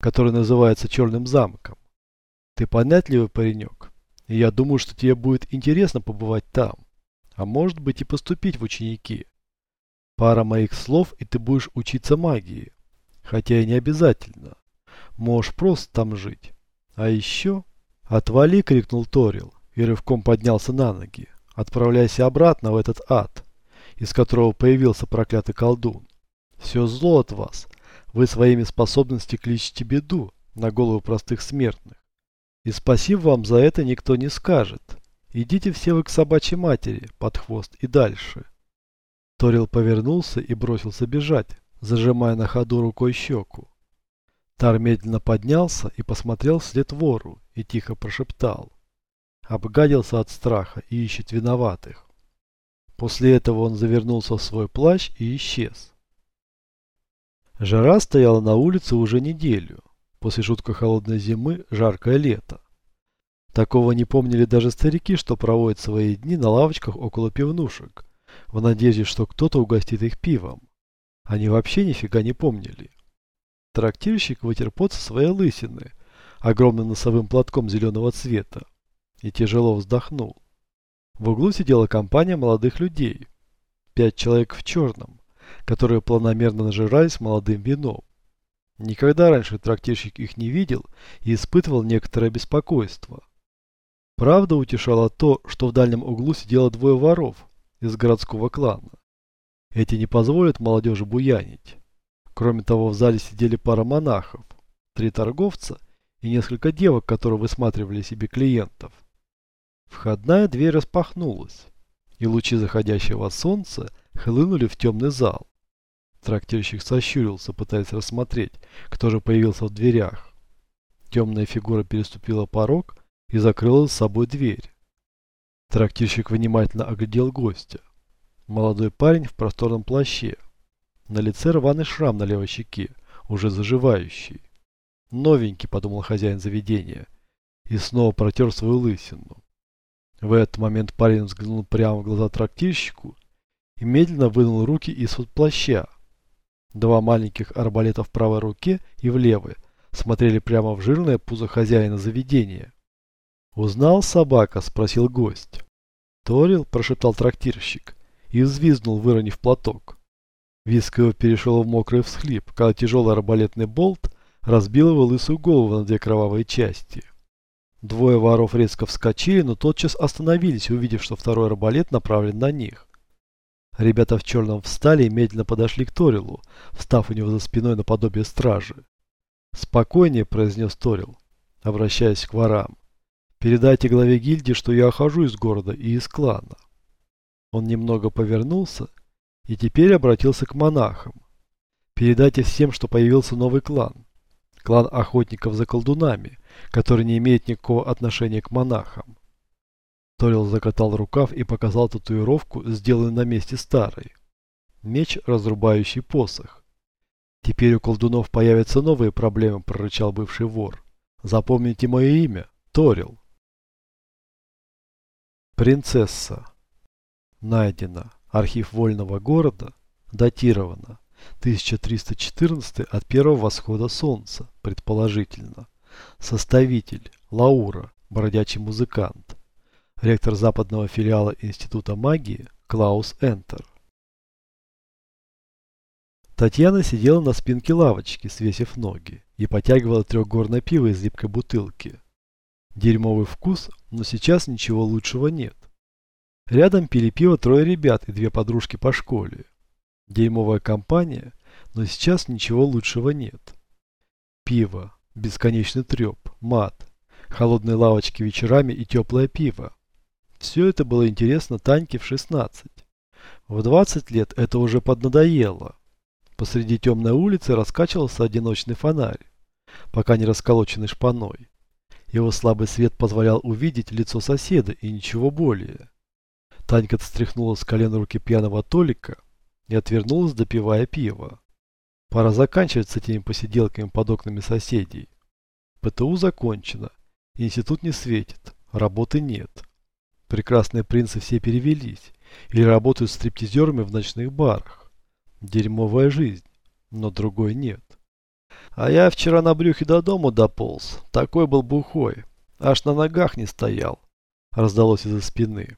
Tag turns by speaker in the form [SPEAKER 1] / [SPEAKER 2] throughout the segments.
[SPEAKER 1] который называется Черным замком. Ты понятливый паренек, и я думаю, что тебе будет интересно побывать там, а может быть и поступить в ученики. Пара моих слов, и ты будешь учиться магии, хотя и не обязательно. Можешь просто там жить. А еще... «Отвали!» — крикнул Торил и рывком поднялся на ноги. «Отправляйся обратно в этот ад, из которого появился проклятый колдун. Все зло от вас. Вы своими способностями кличете беду на голову простых смертных. И спасибо вам за это никто не скажет. Идите все вы к собачьей матери, под хвост и дальше». Торил повернулся и бросился бежать, зажимая на ходу рукой щеку. Тар медленно поднялся и посмотрел вслед вору и тихо прошептал. Обгадился от страха и ищет виноватых. После этого он завернулся в свой плащ и исчез. Жара стояла на улице уже неделю. После жутко холодной зимы жаркое лето. Такого не помнили даже старики, что проводят свои дни на лавочках около пивнушек, в надежде, что кто-то угостит их пивом. Они вообще нифига не помнили. Трактирщик вытер пот со своей лысины, огромным носовым платком зеленого цвета, и тяжело вздохнул. В углу сидела компания молодых людей. Пять человек в черном, которые планомерно нажирались молодым вином. Никогда раньше трактирщик их не видел и испытывал некоторое беспокойство. Правда утешало то, что в дальнем углу сидело двое воров из городского клана. Эти не позволят молодежи буянить. Кроме того, в зале сидели пара монахов, три торговца и несколько девок, которые высматривали себе клиентов. Входная дверь распахнулась, и лучи заходящего солнца хлынули в темный зал. Трактирщик сощурился, пытаясь рассмотреть, кто же появился в дверях. Темная фигура переступила порог и закрыла с собой дверь. Трактирщик внимательно оглядел гостя. Молодой парень в просторном плаще, на лице рваный шрам на левой щеке, уже заживающий. Новенький, подумал хозяин заведения, и снова протер свою лысину. В этот момент парень взглянул прямо в глаза трактирщику и медленно вынул руки из-под плаща. Два маленьких арбалета в правой руке и в левой смотрели прямо в жирное пузо хозяина заведения. «Узнал собака?» – спросил гость. «Торил?» – прошептал трактирщик и взвизгнул, выронив платок. Виск его перешел в мокрый всхлип, когда тяжелый арбалетный болт разбил его лысую голову на две кровавые части. Двое воров резко вскочили, но тотчас остановились, увидев, что второй арбалет направлен на них. Ребята в черном встали и медленно подошли к Торилу, встав у него за спиной наподобие стражи. «Спокойнее», — произнес Торил, обращаясь к ворам. «Передайте главе гильдии, что я охожу из города и из клана». Он немного повернулся и теперь обратился к монахам. Передайте всем, что появился новый клан. Клан охотников за колдунами, который не имеет никакого отношения к монахам. Торил закатал рукав и показал татуировку, сделанную на месте старой. Меч, разрубающий посох. Теперь у колдунов появятся новые проблемы, прорычал бывший вор. Запомните мое имя, Торил. Принцесса. Найдено. Архив Вольного города датировано 1314 от первого восхода солнца, предположительно. Составитель Лаура, бродячий музыкант. Ректор западного филиала Института магии Клаус Энтер. Татьяна сидела на спинке лавочки, свесив ноги, и потягивала трехгорное пиво из липкой бутылки. Дерьмовый вкус, но сейчас ничего лучшего нет. Рядом пили пиво трое ребят и две подружки по школе. Дерьмовая компания, но сейчас ничего лучшего нет. Пиво, бесконечный треп, мат, холодные лавочки вечерами и теплое пиво. Все это было интересно Таньке в 16. В 20 лет это уже поднадоело. Посреди темной улицы раскачивался одиночный фонарь, пока не расколоченный шпаной. Его слабый свет позволял увидеть лицо соседа и ничего более. Танька стряхнула с колен руки пьяного Толика и отвернулась, допивая пиво. Пора заканчивать с этими посиделками под окнами соседей. ПТУ закончено, институт не светит, работы нет. Прекрасные принцы все перевелись или работают стриптизерами в ночных барах. Дерьмовая жизнь, но другой нет. А я вчера на брюхе до дому дополз. Такой был бухой. Аж на ногах не стоял. Раздалось из-за спины.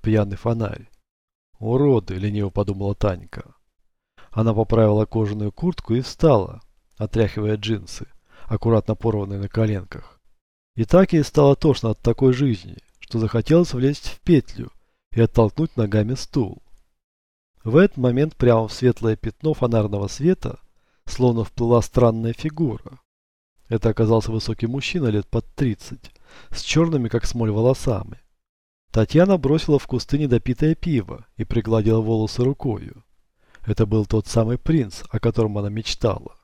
[SPEAKER 1] Пьяный фонарь. Уроды, лениво подумала Танька. Она поправила кожаную куртку и встала, отряхивая джинсы, аккуратно порванные на коленках. И так ей стало тошно от такой жизни, что захотелось влезть в петлю и оттолкнуть ногами стул. В этот момент прямо в светлое пятно фонарного света словно вплыла странная фигура. Это оказался высокий мужчина лет под 30, с черными как смоль волосами. Татьяна бросила в кусты недопитое пиво и пригладила волосы рукою. Это был тот самый принц, о котором она мечтала.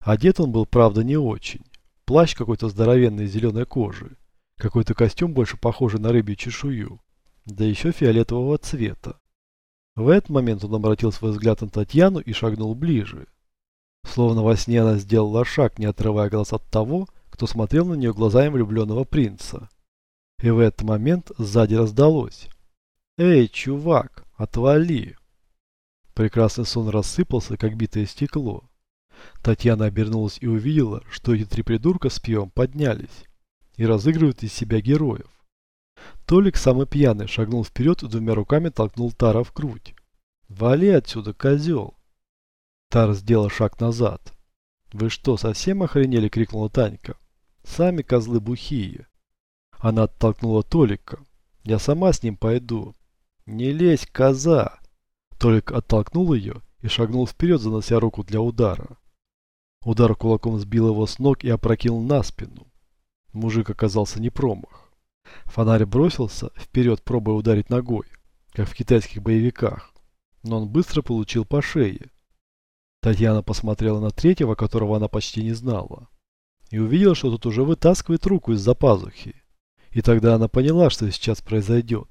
[SPEAKER 1] Одет он был, правда, не очень. Плащ какой-то здоровенный из зеленой кожи, какой-то костюм больше похожий на рыбью чешую, да еще фиолетового цвета. В этот момент он обратил свой взгляд на Татьяну и шагнул ближе. Словно во сне она сделала шаг, не отрывая глаз от того, кто смотрел на нее глазами влюбленного принца. И в этот момент сзади раздалось. «Эй, чувак, отвали!» Прекрасный сон рассыпался, как битое стекло. Татьяна обернулась и увидела, что эти три придурка с пивом поднялись и разыгрывают из себя героев. Толик, самый пьяный, шагнул вперед и двумя руками толкнул Тара в грудь. «Вали отсюда, козел!» Тар сделал шаг назад. «Вы что, совсем охренели?» — крикнула Танька. «Сами козлы бухие!» Она оттолкнула Толика. «Я сама с ним пойду». «Не лезь, коза!» Толик оттолкнул ее и шагнул вперед, занося руку для удара. Удар кулаком сбил его с ног и опрокинул на спину. Мужик оказался не промах. Фонарь бросился вперед, пробуя ударить ногой, как в китайских боевиках, но он быстро получил по шее. Татьяна посмотрела на третьего, которого она почти не знала, и увидела, что тот уже вытаскивает руку из-за пазухи. И тогда она поняла, что сейчас произойдет.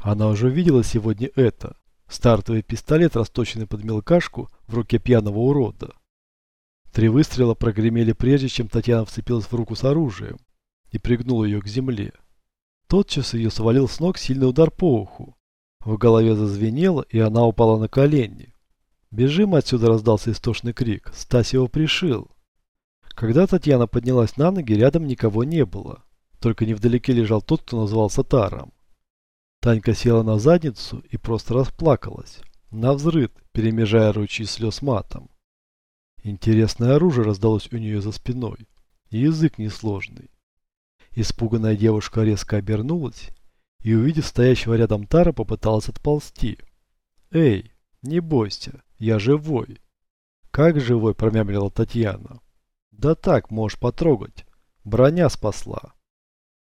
[SPEAKER 1] Она уже видела сегодня это. Стартовый пистолет, расточенный под мелкашку в руке пьяного урода. Три выстрела прогремели прежде, чем Татьяна вцепилась в руку с оружием и пригнула ее к земле. Тотчас ее свалил с ног сильный удар по уху. В голове зазвенело, и она упала на колени. «Бежим отсюда!» – раздался истошный крик. «Стась его пришил!» Когда Татьяна поднялась на ноги, рядом никого не было. Только невдалеке лежал тот, кто назывался Таром. Танька села на задницу и просто расплакалась. На взрыд, перемежая ручьи слез матом. Интересное оружие раздалось у нее за спиной. И язык несложный. Испуганная девушка резко обернулась и, увидев стоящего рядом Тара, попыталась отползти. «Эй, не бойся, я живой!» «Как живой?» – промямлила Татьяна. «Да так, можешь потрогать. Броня спасла».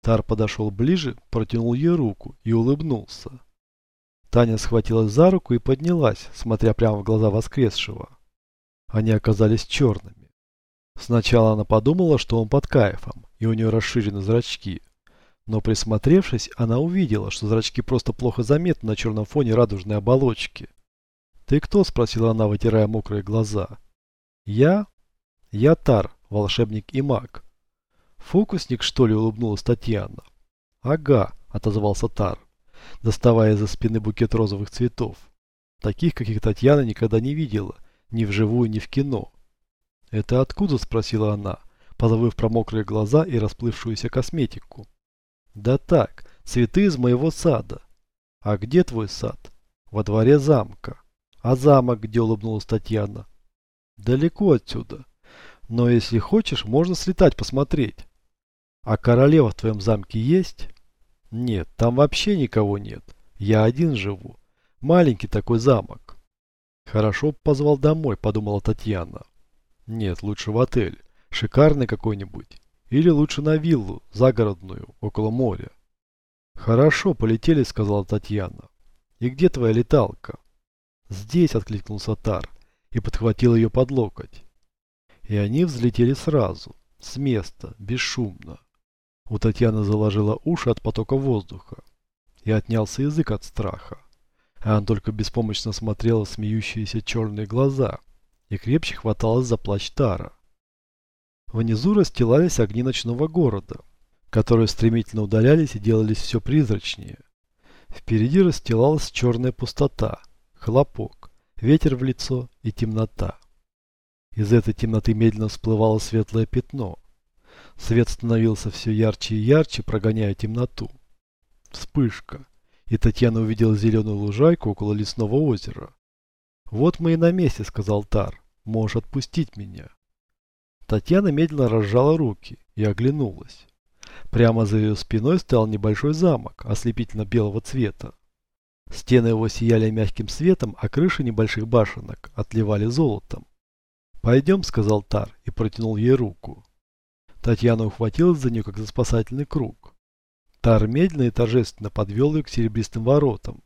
[SPEAKER 1] Тар подошел ближе, протянул ей руку и улыбнулся. Таня схватилась за руку и поднялась, смотря прямо в глаза воскресшего. Они оказались черными. Сначала она подумала, что он под кайфом, и у нее расширены зрачки. Но присмотревшись, она увидела, что зрачки просто плохо заметны на черном фоне радужной оболочки. «Ты кто?» – спросила она, вытирая мокрые глаза. «Я? Я Тар, волшебник и маг». «Фокусник, что ли?» – улыбнулась Татьяна. «Ага», – отозвался Тар, доставая из-за спины букет розовых цветов. Таких, каких Татьяна никогда не видела ни вживую, ни в кино. «Это откуда?» – спросила она, позабыв про мокрые глаза и расплывшуюся косметику. «Да так, цветы из моего сада». «А где твой сад?» «Во дворе замка». «А замок где?» – улыбнулась Татьяна. «Далеко отсюда. Но если хочешь, можно слетать посмотреть». «А королева в твоем замке есть?» «Нет, там вообще никого нет. Я один живу. Маленький такой замок. Хорошо позвал домой, подумала Татьяна. Нет, лучше в отель. Шикарный какой-нибудь. Или лучше на виллу, загородную, около моря. Хорошо, полетели, сказала Татьяна. И где твоя леталка? Здесь, откликнулся Тар и подхватил ее под локоть. И они взлетели сразу, с места, бесшумно. У Татьяны заложила уши от потока воздуха и отнялся язык от страха а она только беспомощно смотрела в смеющиеся черные глаза и крепче хваталась за плащ Тара. Внизу расстилались огни ночного города, которые стремительно удалялись и делались все призрачнее. Впереди расстилалась черная пустота, хлопок, ветер в лицо и темнота. Из этой темноты медленно всплывало светлое пятно. Свет становился все ярче и ярче, прогоняя темноту. Вспышка. И Татьяна увидела зеленую лужайку около лесного озера. «Вот мы и на месте», — сказал Тар. «Можешь отпустить меня». Татьяна медленно разжала руки и оглянулась. Прямо за ее спиной стоял небольшой замок, ослепительно белого цвета. Стены его сияли мягким светом, а крыши небольших башенок отливали золотом. «Пойдем», — сказал Тар и протянул ей руку. Татьяна ухватилась за нее, как за спасательный круг. Тар медленно и торжественно подвел ее к серебристым воротам.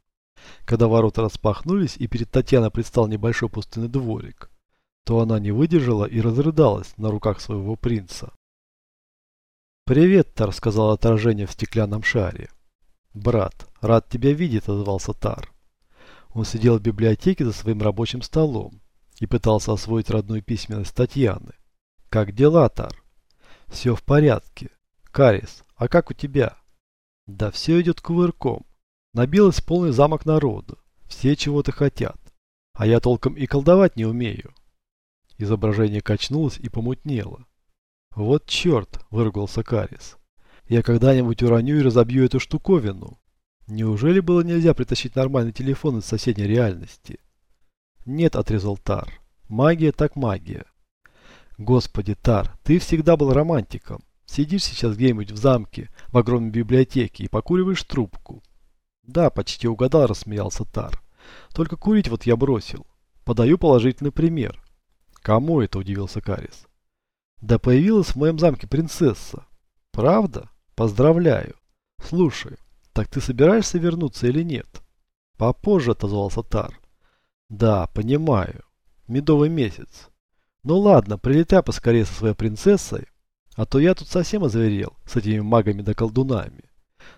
[SPEAKER 1] Когда ворота распахнулись и перед Татьяной предстал небольшой пустынный дворик, то она не выдержала и разрыдалась на руках своего принца. «Привет, Тар», — сказал отражение в стеклянном шаре. «Брат, рад тебя видеть», — отозвался Тар. Он сидел в библиотеке за своим рабочим столом и пытался освоить родную письменность Татьяны. «Как дела, Тар?» «Все в порядке. Карис, а как у тебя?» «Да все идет кувырком. Набилось полный замок народу. Все чего-то хотят. А я толком и колдовать не умею». Изображение качнулось и помутнело. «Вот черт!» – выругался Карис. «Я когда-нибудь уроню и разобью эту штуковину. Неужели было нельзя притащить нормальный телефон из соседней реальности?» «Нет», – отрезал Тар. «Магия так магия». «Господи, Тар, ты всегда был романтиком. Сидишь сейчас где-нибудь в замке, в огромной библиотеке и покуриваешь трубку». «Да, почти угадал», – рассмеялся Тар. «Только курить вот я бросил. Подаю положительный пример». «Кому это?» – удивился Карис. Да появилась в моем замке принцесса. Правда? Поздравляю. Слушай, так ты собираешься вернуться или нет? Попозже отозвался Тар. Да, понимаю. Медовый месяц. Ну ладно, прилетай поскорее со своей принцессой, а то я тут совсем озверел с этими магами да колдунами.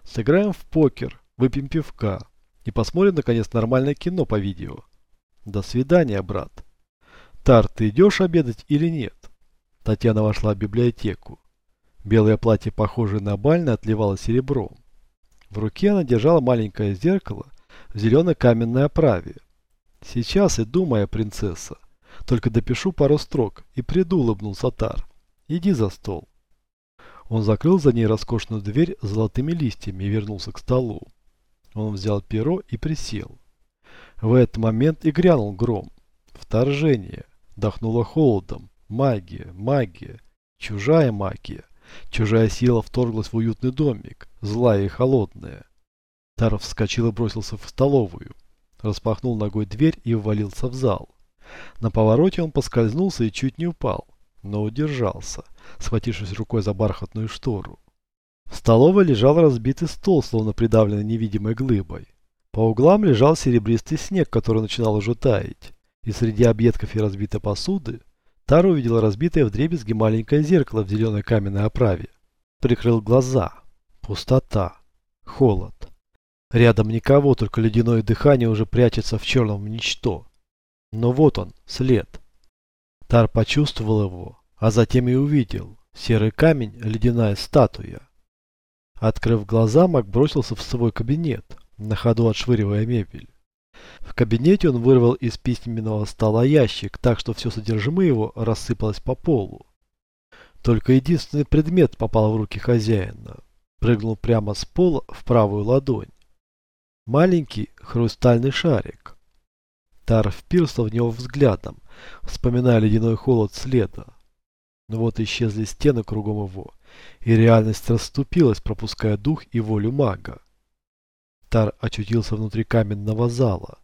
[SPEAKER 1] Сыграем в покер, выпьем пивка и посмотрим, наконец, нормальное кино по видео. До свидания, брат. Тар, ты идешь обедать или нет? Татьяна вошла в библиотеку. Белое платье, похожее на бальное, отливало серебром. В руке она держала маленькое зеркало в зеленой каменной оправе. «Сейчас иду, моя принцесса. Только допишу пару строк и приду», — улыбнулся Тар. «Иди за стол». Он закрыл за ней роскошную дверь с золотыми листьями и вернулся к столу. Он взял перо и присел. В этот момент и грянул гром. Вторжение. Дохнуло холодом. Магия, магия, чужая магия. Чужая сила вторглась в уютный домик, злая и холодная. Таров вскочил и бросился в столовую. Распахнул ногой дверь и ввалился в зал. На повороте он поскользнулся и чуть не упал, но удержался, схватившись рукой за бархатную штору. В столовой лежал разбитый стол, словно придавленный невидимой глыбой. По углам лежал серебристый снег, который начинал уже таять. И среди объедков и разбитой посуды Тара увидел разбитое вдребезги маленькое зеркало в зеленой каменной оправе. Прикрыл глаза. Пустота. Холод. Рядом никого, только ледяное дыхание уже прячется в черном ничто. Но вот он, след. Тар почувствовал его, а затем и увидел. Серый камень, ледяная статуя. Открыв глаза, Мак бросился в свой кабинет, на ходу отшвыривая мебель. В кабинете он вырвал из письменного стола ящик, так что все содержимое его рассыпалось по полу. Только единственный предмет попал в руки хозяина. Прыгнул прямо с пола в правую ладонь. Маленький хрустальный шарик. Тар впился в него взглядом, вспоминая ледяной холод следа. Но вот исчезли стены кругом его, и реальность расступилась, пропуская дух и волю мага. Тар очутился внутри каменного зала,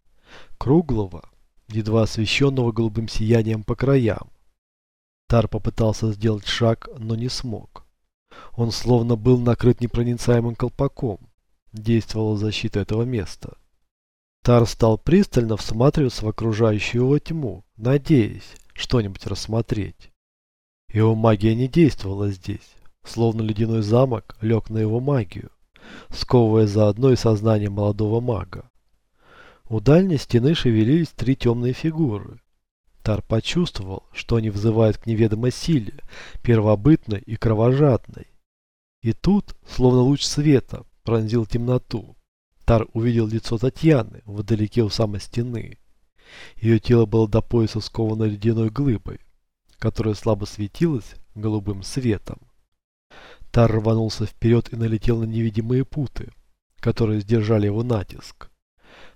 [SPEAKER 1] круглого, едва освещенного голубым сиянием по краям. Тар попытался сделать шаг, но не смог. Он словно был накрыт непроницаемым колпаком. Действовала защита этого места. Тар стал пристально всматриваться в окружающую его тьму, надеясь что-нибудь рассмотреть. Его магия не действовала здесь, словно ледяной замок лег на его магию сковывая заодно и сознание молодого мага. У дальней стены шевелились три темные фигуры. Тар почувствовал, что они взывают к неведомой силе, первобытной и кровожадной. И тут, словно луч света, пронзил темноту. Тар увидел лицо Татьяны вдалеке у самой стены. Ее тело было до пояса сковано ледяной глыбой. которое слабо светилось голубым светом. Тар рванулся вперед и налетел на невидимые путы, которые сдержали его натиск.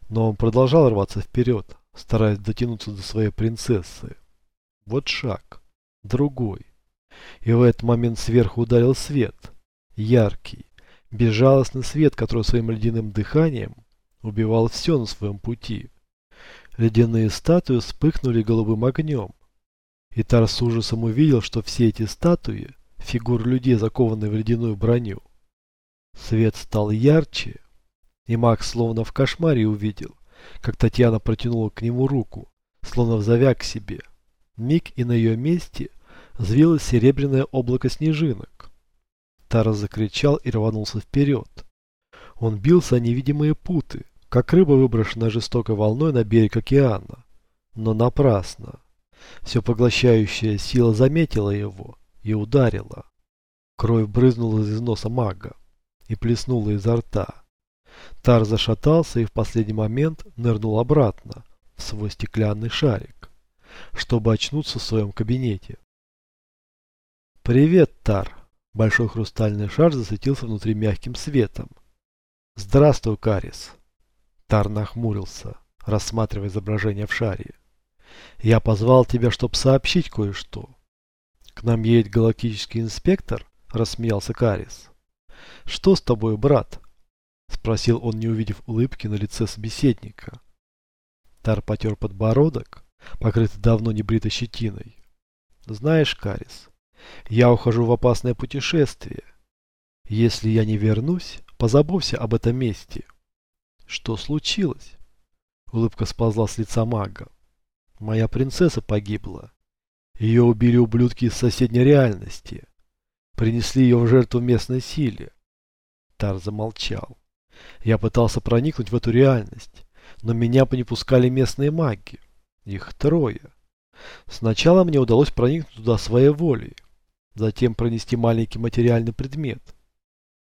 [SPEAKER 1] Но он продолжал рваться вперед, стараясь дотянуться до своей принцессы. Вот шаг, другой. И в этот момент сверху ударил свет. Яркий, безжалостный свет, который своим ледяным дыханием убивал все на своем пути. Ледяные статуи вспыхнули голубым огнем. И Тар с ужасом увидел, что все эти статуи – фигуры людей, закованные в ледяную броню. Свет стал ярче, и Макс словно в кошмаре увидел, как Татьяна протянула к нему руку, словно взовя к себе. Миг и на ее месте взвилось серебряное облако снежинок. Тарас закричал и рванулся вперед. Он бился о невидимые путы, как рыба, выброшенная жестокой волной на берег океана. Но напрасно. Все поглощающая сила заметила его и ударила. Кровь брызнула из носа мага и плеснула изо рта. Тар зашатался и в последний момент нырнул обратно в свой стеклянный шарик, чтобы очнуться в своем кабинете. «Привет, Тар!» Большой хрустальный шар засветился внутри мягким светом. «Здравствуй, Карис!» Тар нахмурился, рассматривая изображение в шаре. «Я позвал тебя, чтобы сообщить кое-что». «К нам едет галактический инспектор?» – рассмеялся Карис. «Что с тобой, брат?» Спросил он, не увидев улыбки на лице собеседника. Тар потер подбородок, покрытый давно небритой щетиной. Знаешь, Карис, я ухожу в опасное путешествие. Если я не вернусь, позаботься об этом месте. Что случилось? Улыбка сползла с лица мага. Моя принцесса погибла. Ее убили ублюдки из соседней реальности. Принесли ее в жертву местной силе. Тар замолчал. Я пытался проникнуть в эту реальность, но меня не пускали местные маги. Их трое. Сначала мне удалось проникнуть туда своей волей, затем пронести маленький материальный предмет.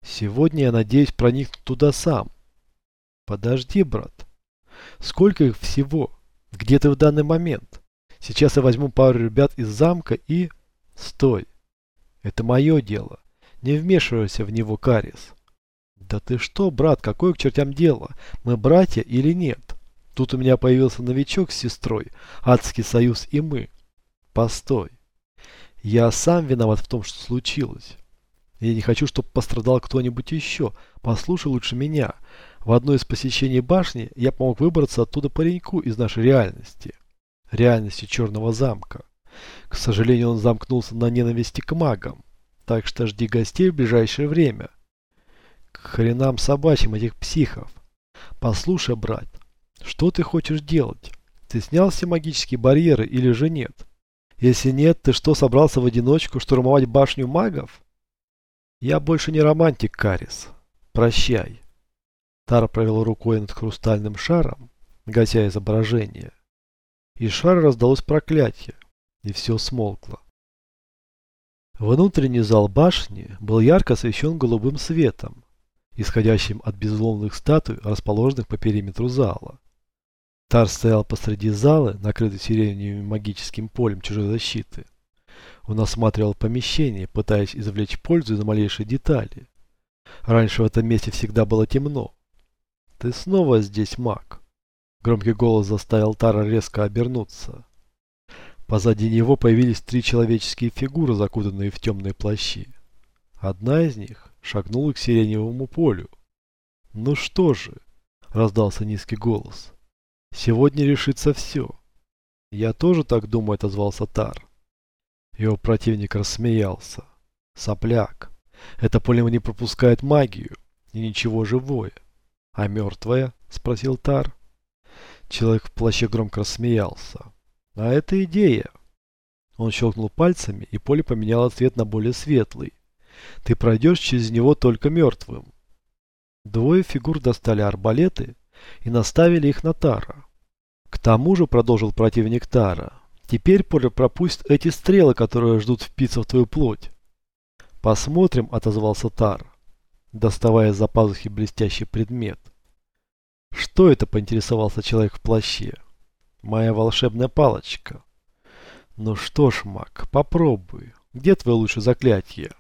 [SPEAKER 1] Сегодня я надеюсь проникнуть туда сам. Подожди, брат. Сколько их всего? Где ты в данный момент? Сейчас я возьму пару ребят из замка и... Стой. Это мое дело. Не вмешивайся в него, Карис. «Да ты что, брат, какое к чертям дело? Мы братья или нет? Тут у меня появился новичок с сестрой, адский союз и мы. Постой. Я сам виноват в том, что случилось. Я не хочу, чтобы пострадал кто-нибудь еще. Послушай лучше меня. В одно из посещений башни я помог выбраться оттуда пареньку из нашей реальности. Реальности Черного замка. К сожалению, он замкнулся на ненависти к магам. Так что жди гостей в ближайшее время. К хренам собачьим этих психов. Послушай, брат, что ты хочешь делать? Ты снял все магические барьеры или же нет? Если нет, ты что, собрался в одиночку штурмовать башню магов? Я больше не романтик, Карис. Прощай. Тара провел рукой над хрустальным шаром, гася изображение. Из шара раздалось проклятие, и все смолкло. Внутренний зал башни был ярко освещен голубым светом, исходящим от безусловных статуй, расположенных по периметру зала. Тар стоял посреди зала, накрытый сиреневым магическим полем чужой защиты. Он осматривал помещение, пытаясь извлечь пользу из малейшей детали. Раньше в этом месте всегда было темно. «Ты снова здесь, маг!» Громкий голос заставил Тара резко обернуться. Позади него появились три человеческие фигуры, закутанные в темные плащи. Одна из них шагнула к сиреневому полю. «Ну что же?» – раздался низкий голос. «Сегодня решится все». «Я тоже так думаю», – отозвался Тар. Его противник рассмеялся. «Сопляк, это поле не пропускает магию и ничего живое». «А мертвое?» – спросил Тар. Человек в плаще громко рассмеялся. «А это идея!» Он щелкнул пальцами, и поле поменяло цвет на более светлый. Ты пройдешь через него только мертвым. Двое фигур достали арбалеты и наставили их на Тара. К тому же, продолжил противник Тара, теперь поле пропустит эти стрелы, которые ждут впиться в твою плоть. Посмотрим, отозвался Тар, доставая из-за пазухи блестящий предмет. Что это, поинтересовался человек в плаще. Моя волшебная палочка. Ну что ж, маг, попробуй. Где твое лучшее заклятие?